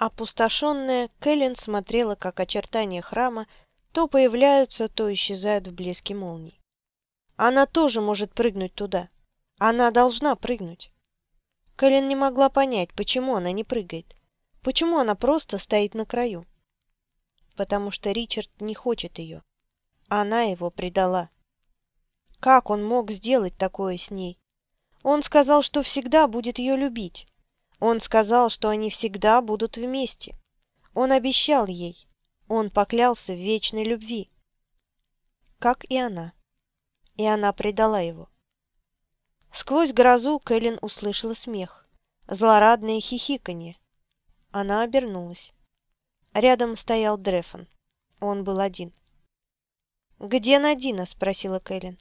Опустошенная, Кэлен смотрела, как очертания храма то появляются, то исчезают в блеске молний. Она тоже может прыгнуть туда. Она должна прыгнуть. Кэлен не могла понять, почему она не прыгает. Почему она просто стоит на краю. Потому что Ричард не хочет ее. Она его предала. Как он мог сделать такое с ней? Он сказал, что всегда будет ее любить. Он сказал, что они всегда будут вместе. Он обещал ей. Он поклялся в вечной любви. Как и она. И она предала его. Сквозь грозу Кэлен услышала смех. Злорадное хихиканье. Она обернулась. Рядом стоял Дрефон. Он был один. «Где Надина?» – спросила Кэлен.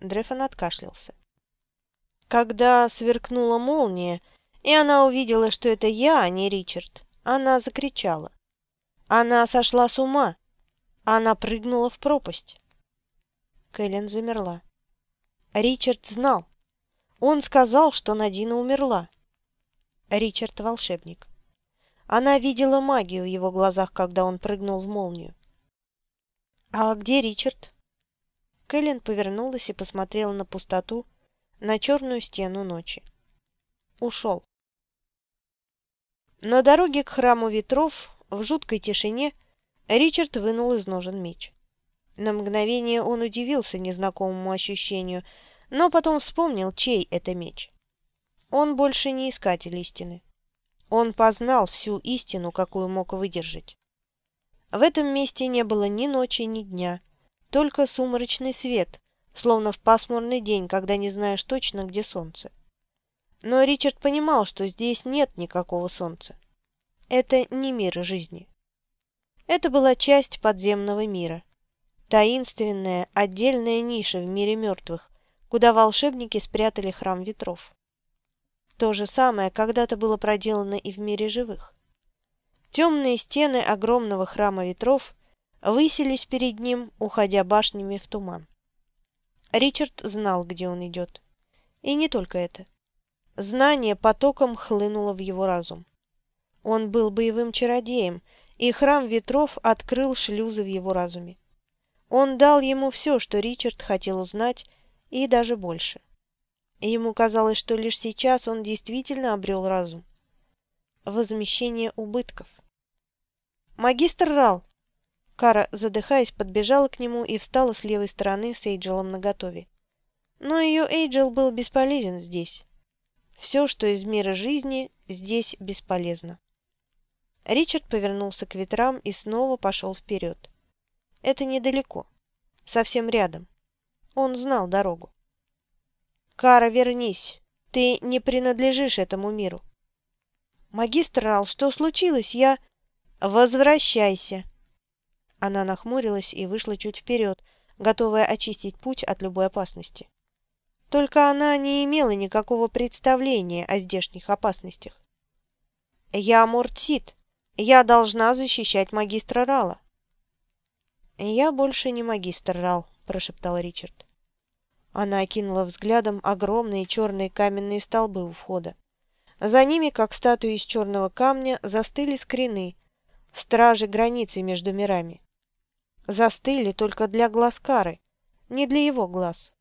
Дрефон откашлялся. Когда сверкнула молния, и она увидела, что это я, а не Ричард. Она закричала. Она сошла с ума. Она прыгнула в пропасть. Кэлен замерла. Ричард знал. Он сказал, что Надина умерла. Ричард – волшебник. Она видела магию в его глазах, когда он прыгнул в молнию. «А где Ричард?» Кэлен повернулась и посмотрела на пустоту, на черную стену ночи. Ушел. На дороге к храму ветров, в жуткой тишине, Ричард вынул из ножен меч. На мгновение он удивился незнакомому ощущению, но потом вспомнил, чей это меч. Он больше не искатель истины. Он познал всю истину, какую мог выдержать. В этом месте не было ни ночи, ни дня, только сумрачный свет, словно в пасмурный день, когда не знаешь точно, где солнце. Но Ричард понимал, что здесь нет никакого солнца. Это не мир жизни. Это была часть подземного мира. Таинственная, отдельная ниша в мире мертвых, куда волшебники спрятали храм ветров. То же самое когда-то было проделано и в мире живых. Темные стены огромного храма ветров высились перед ним, уходя башнями в туман. Ричард знал, где он идет. И не только это. Знание потоком хлынуло в его разум. Он был боевым чародеем, и храм ветров открыл шлюзы в его разуме. Он дал ему все, что Ричард хотел узнать, и даже больше. Ему казалось, что лишь сейчас он действительно обрел разум. Возмещение убытков. «Магистр Рал!» Кара, задыхаясь, подбежала к нему и встала с левой стороны с Эйджелом наготове. Но ее Эйджел был бесполезен здесь. Все, что из мира жизни, здесь бесполезно. Ричард повернулся к ветрам и снова пошел вперед. Это недалеко. Совсем рядом. Он знал дорогу. «Кара, вернись! Ты не принадлежишь этому миру!» «Магистр Рал, что случилось? Я...» «Возвращайся!» Она нахмурилась и вышла чуть вперед, готовая очистить путь от любой опасности. Только она не имела никакого представления о здешних опасностях. «Я Мортсит. Я должна защищать магистра Рала». «Я больше не магистр Рал», – прошептал Ричард. Она окинула взглядом огромные черные каменные столбы у входа. За ними, как статуи из черного камня, застыли скрины, стражи границы между мирами. Застыли только для глаз Кары, не для его глаз.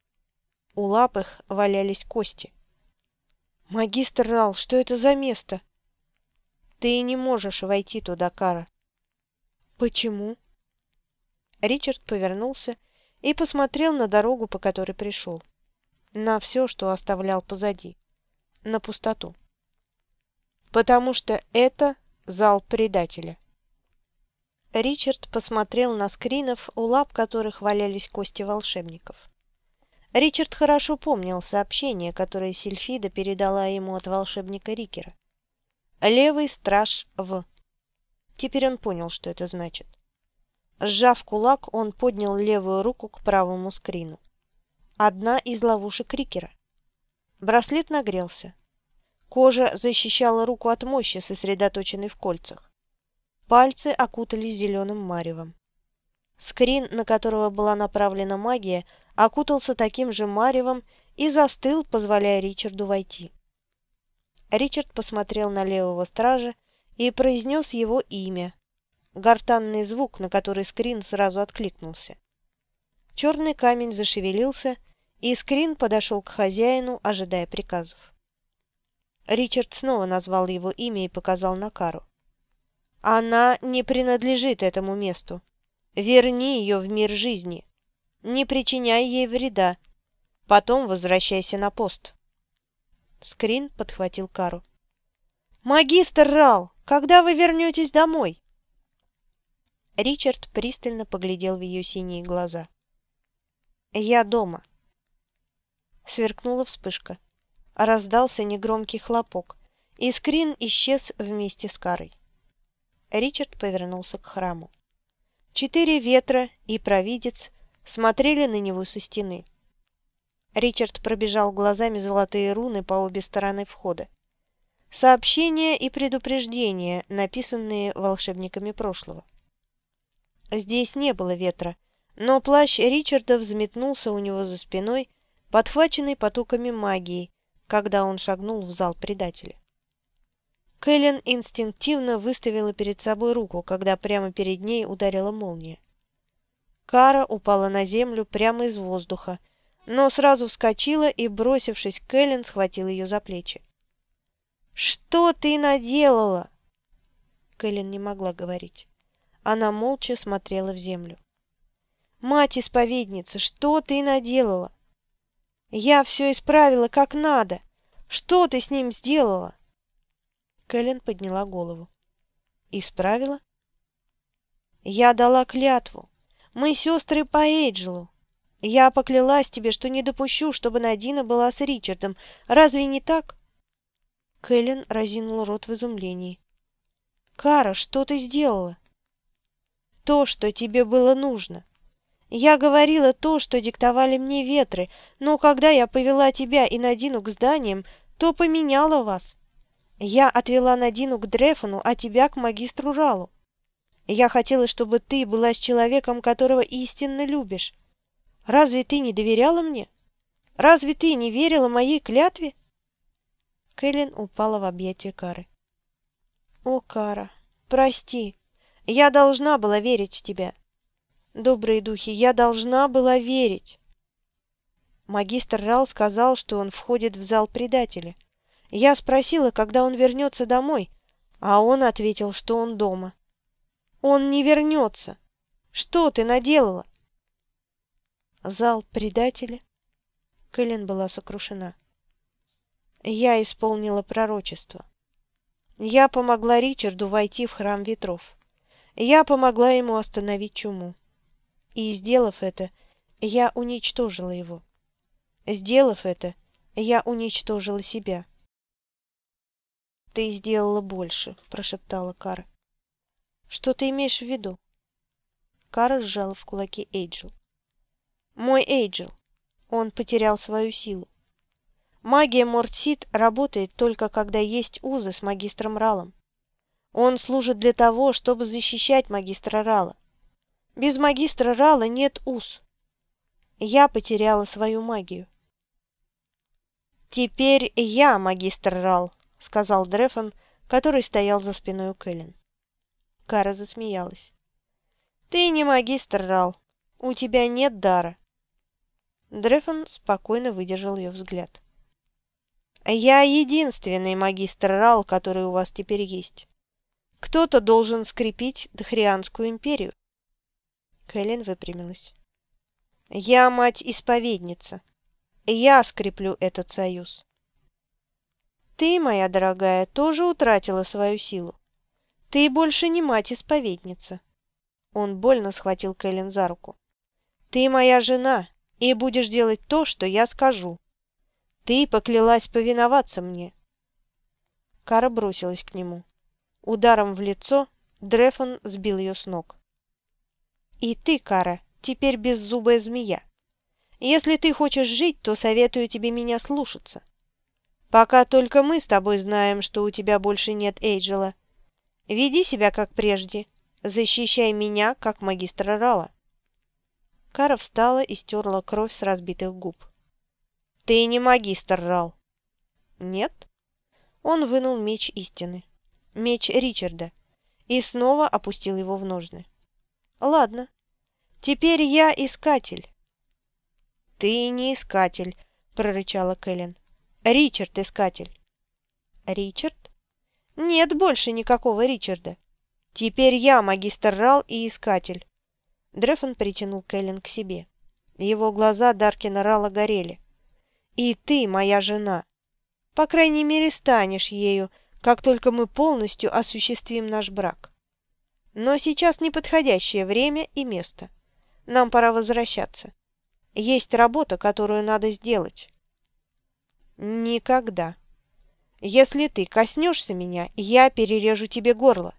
У лап их валялись кости. «Магистр Рал, что это за место?» «Ты не можешь войти туда, Кара». «Почему?» Ричард повернулся и посмотрел на дорогу, по которой пришел. На все, что оставлял позади. На пустоту. «Потому что это зал предателя». Ричард посмотрел на скринов, у лап которых валялись кости волшебников. Ричард хорошо помнил сообщение, которое Сильфида передала ему от волшебника Рикера. «Левый страж в...» Теперь он понял, что это значит. Сжав кулак, он поднял левую руку к правому скрину. Одна из ловушек Рикера. Браслет нагрелся. Кожа защищала руку от мощи, сосредоточенной в кольцах. Пальцы окутались зеленым маревом. Скрин, на которого была направлена магия, окутался таким же маревом и застыл, позволяя Ричарду войти. Ричард посмотрел на левого стража и произнес его имя. Гортанный звук, на который Скрин сразу откликнулся. Черный камень зашевелился, и Скрин подошел к хозяину, ожидая приказов. Ричард снова назвал его имя и показал на Кару. «Она не принадлежит этому месту. Верни ее в мир жизни. Не причиняй ей вреда. Потом возвращайся на пост». Скрин подхватил Кару. «Магистр Рал, когда вы вернетесь домой?» Ричард пристально поглядел в ее синие глаза. «Я дома». Сверкнула вспышка. Раздался негромкий хлопок, и Скрин исчез вместе с Карой. Ричард повернулся к храму. Четыре ветра и провидец смотрели на него со стены. Ричард пробежал глазами золотые руны по обе стороны входа. Сообщения и предупреждения, написанные волшебниками прошлого. Здесь не было ветра, но плащ Ричарда взметнулся у него за спиной, подхваченный потоками магии, когда он шагнул в зал предателя. Кэлен инстинктивно выставила перед собой руку, когда прямо перед ней ударила молния. Кара упала на землю прямо из воздуха, но сразу вскочила и, бросившись к Кэлен, схватила ее за плечи. «Что ты наделала?» Кэлен не могла говорить. Она молча смотрела в землю. «Мать-исповедница, что ты наделала?» «Я все исправила как надо. Что ты с ним сделала?» Кэлен подняла голову. «Исправила?» «Я дала клятву. Мы сестры по Эйджелу. Я поклялась тебе, что не допущу, чтобы Надина была с Ричардом. Разве не так?» Кэлен разинул рот в изумлении. «Кара, что ты сделала?» «То, что тебе было нужно. Я говорила то, что диктовали мне ветры, но когда я повела тебя и Надину к зданиям, то поменяла вас. Я отвела Надину к Дрефону, а тебя к магистру Ралу. Я хотела, чтобы ты была с человеком, которого истинно любишь. Разве ты не доверяла мне? Разве ты не верила моей клятве?» Кэлен упала в объятия Кары. «О, Кара, прости, я должна была верить в тебя. Добрые духи, я должна была верить». Магистр Рал сказал, что он входит в зал предателя. Я спросила, когда он вернется домой, а он ответил, что он дома. Он не вернется. Что ты наделала? Зал предателя? Кэлен была сокрушена. Я исполнила пророчество. Я помогла Ричарду войти в храм ветров. Я помогла ему остановить чуму. И, сделав это, я уничтожила его. Сделав это, я уничтожила себя. «Ты сделала больше», – прошептала Кара. «Что ты имеешь в виду?» Кара сжала в кулаке Эйджел. Мой Эйджел. Он потерял свою силу. Магия Мортсид работает только когда есть узы с магистром Ралом. Он служит для того, чтобы защищать магистра Рала. Без магистра Рала нет уз. Я потеряла свою магию. «Теперь я магистр Рал», — сказал Дрефон, который стоял за спиной у Кэлен. Кара засмеялась. «Ты не магистр Рал. У тебя нет дара. Дрефон спокойно выдержал ее взгляд. «Я единственный магистр Рал, который у вас теперь есть. Кто-то должен скрепить Дхрианскую империю». Кэлен выпрямилась. «Я мать-исповедница. Я скреплю этот союз». «Ты, моя дорогая, тоже утратила свою силу. Ты больше не мать-исповедница». Он больно схватил Кэлен за руку. «Ты моя жена, и будешь делать то, что я скажу. Ты поклялась повиноваться мне». Кара бросилась к нему. Ударом в лицо Дрефон сбил ее с ног. «И ты, Кара, теперь беззубая змея. Если ты хочешь жить, то советую тебе меня слушаться. Пока только мы с тобой знаем, что у тебя больше нет Эйджела. Веди себя как прежде. Защищай меня, как магистра Рала». Кара встала и стерла кровь с разбитых губ. «Ты не магистр, Рал». «Нет?» Он вынул меч истины. Меч Ричарда. И снова опустил его в ножны. Ладно. Теперь я искатель. Ты не искатель, прорычала Кэлен. Ричард искатель. Ричард? Нет больше никакого Ричарда. Теперь я магистр Рал и искатель. Дрефон притянул Кэлен к себе. Его глаза Даркина Рала горели. «И ты моя жена. По крайней мере, станешь ею, как только мы полностью осуществим наш брак. Но сейчас неподходящее время и место. Нам пора возвращаться. Есть работа, которую надо сделать». «Никогда. Если ты коснешься меня, я перережу тебе горло».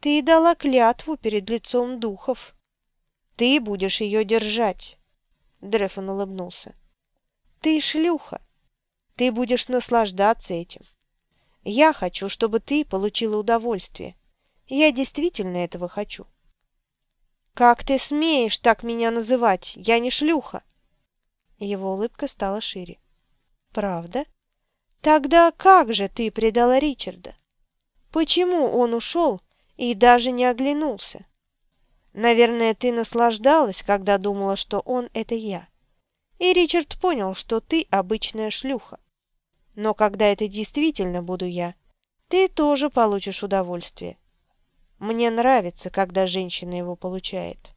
«Ты дала клятву перед лицом духов». Ты будешь ее держать. Дрефон улыбнулся. Ты шлюха. Ты будешь наслаждаться этим. Я хочу, чтобы ты получила удовольствие. Я действительно этого хочу. Как ты смеешь так меня называть? Я не шлюха. Его улыбка стала шире. Правда? Тогда как же ты предала Ричарда? Почему он ушел и даже не оглянулся? Наверное, ты наслаждалась, когда думала, что он – это я. И Ричард понял, что ты обычная шлюха. Но когда это действительно буду я, ты тоже получишь удовольствие. Мне нравится, когда женщина его получает».